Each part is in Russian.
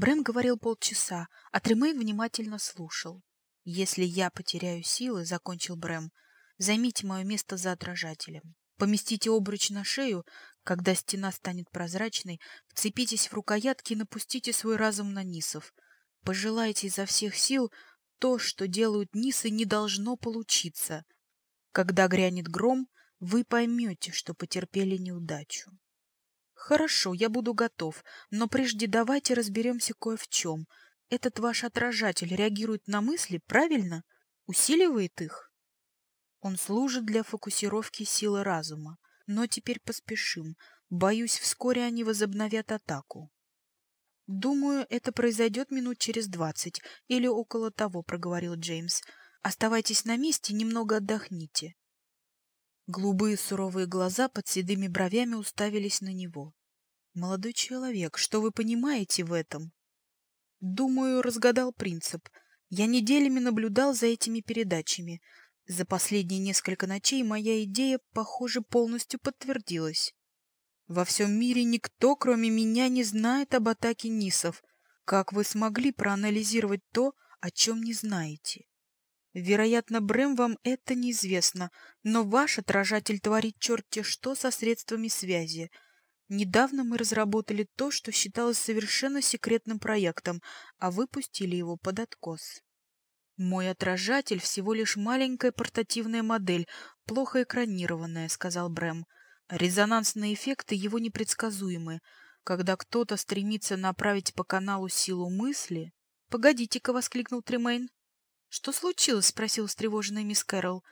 Брэм говорил полчаса, а Тремейн внимательно слушал. «Если я потеряю силы, — закончил Брэм, — займите мое место за отражателем. Поместите обруч на шею, когда стена станет прозрачной, вцепитесь в рукоятки и напустите свой разум на Нисов. Пожелайте изо всех сил то, что делают Нисы, не должно получиться. Когда грянет гром, вы поймете, что потерпели неудачу. Хорошо, я буду готов, но прежде давайте разберемся кое в чем. Этот ваш отражатель реагирует на мысли, правильно? Усиливает их? Он служит для фокусировки силы разума. Но теперь поспешим. Боюсь, вскоре они возобновят атаку. Думаю, это произойдет минут через двадцать или около того, проговорил Джеймс. Оставайтесь на месте, немного отдохните. Голубые суровые глаза под седыми бровями уставились на него. «Молодой человек, что вы понимаете в этом?» «Думаю, разгадал принцип. Я неделями наблюдал за этими передачами. За последние несколько ночей моя идея, похоже, полностью подтвердилась. Во всем мире никто, кроме меня, не знает об атаке Нисов. Как вы смогли проанализировать то, о чем не знаете? Вероятно, Брэм вам это неизвестно, но ваш отражатель творит черти что со средствами связи. Недавно мы разработали то, что считалось совершенно секретным проектом, а выпустили его под откос. Мой отражатель всего лишь маленькая портативная модель, плохо экранированная, сказал Брэм. Резонансные эффекты его непредсказуемы. Когда кто-то стремится направить по каналу силу мысли... «Погодите-ка!» — воскликнул Тремейн. «Что случилось?» — спросил встревоженная мисс Кэрол.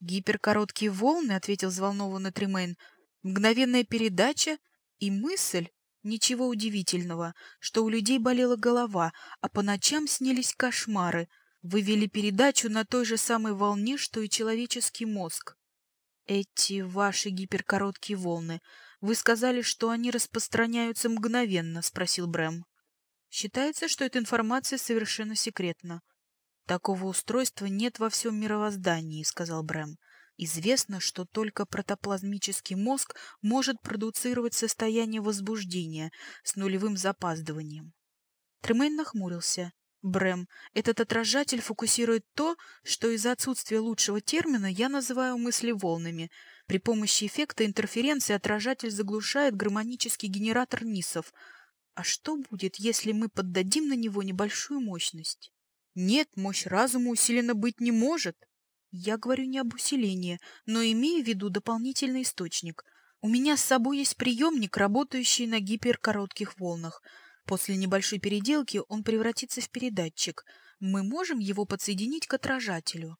«Гиперкороткие волны», — ответил взволнованный Тремейн. «Мгновенная передача и мысль. Ничего удивительного, что у людей болела голова, а по ночам снились кошмары. Вы вели передачу на той же самой волне, что и человеческий мозг. Эти ваши гиперкороткие волны. Вы сказали, что они распространяются мгновенно, спросил Брэм. Считается, что эта информация совершенно секретна. Такого устройства нет во всем мировоздании, сказал Брэм. Известно, что только протоплазмический мозг может продуцировать состояние возбуждения с нулевым запаздыванием. Тремейн нахмурился. Брэм, этот отражатель фокусирует то, что из-за отсутствия лучшего термина я называю мыслеволнами. При помощи эффекта интерференции отражатель заглушает гармонический генератор Нисов. А что будет, если мы поддадим на него небольшую мощность? Нет, мощь разума усилена быть не может. Я говорю не об усилении, но имею в виду дополнительный источник. У меня с собой есть приемник, работающий на гиперкоротких волнах. После небольшой переделки он превратится в передатчик. Мы можем его подсоединить к отражателю.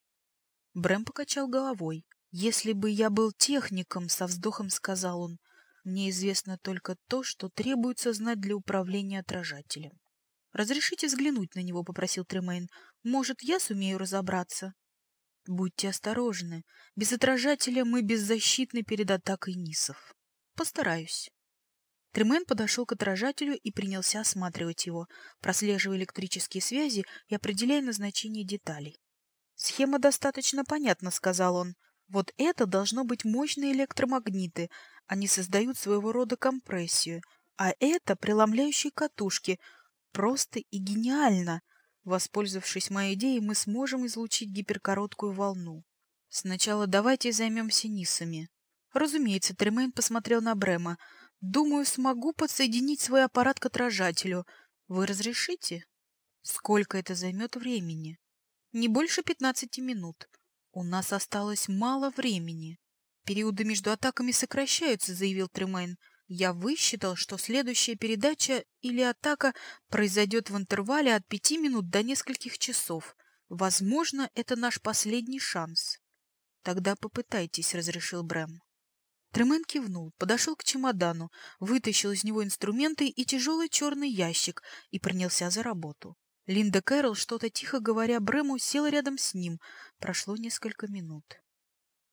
Брэм покачал головой. «Если бы я был техником», — со вздохом сказал он, — «мне известно только то, что требуется знать для управления отражателем». «Разрешите взглянуть на него», — попросил Тремейн. «Может, я сумею разобраться?» «Будьте осторожны. Без отражателя мы беззащитны перед атакой Нисов». «Постараюсь». Тремен подошел к отражателю и принялся осматривать его, прослеживая электрические связи и определяя назначение деталей. «Схема достаточно понятна», — сказал он. «Вот это должно быть мощные электромагниты. Они создают своего рода компрессию. А это преломляющие катушки, Просто и гениально! Воспользовавшись моей идеей, мы сможем излучить гиперкороткую волну. Сначала давайте займемся нисами. Разумеется, Тремейн посмотрел на Брема. Думаю, смогу подсоединить свой аппарат к отражателю. Вы разрешите? Сколько это займет времени? Не больше пятнадцати минут. У нас осталось мало времени. Периоды между атаками сокращаются, заявил Тремейн. Я высчитал, что следующая передача или атака произойдет в интервале от пяти минут до нескольких часов. Возможно, это наш последний шанс. Тогда попытайтесь, разрешил Брэм. Тремен кивнул, подошел к чемодану, вытащил из него инструменты и тяжелый черный ящик и принялся за работу. Линда Кэрол, что-то тихо говоря Брэму, села рядом с ним. Прошло несколько минут.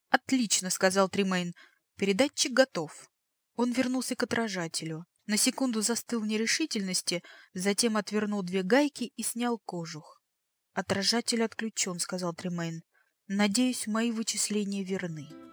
«Отлично», — сказал Тремейн. «Передатчик готов». Он вернулся к отражателю. На секунду застыл в нерешительности, затем отвернул две гайки и снял кожух. «Отражатель отключен», — сказал Тремейн. «Надеюсь, мои вычисления верны».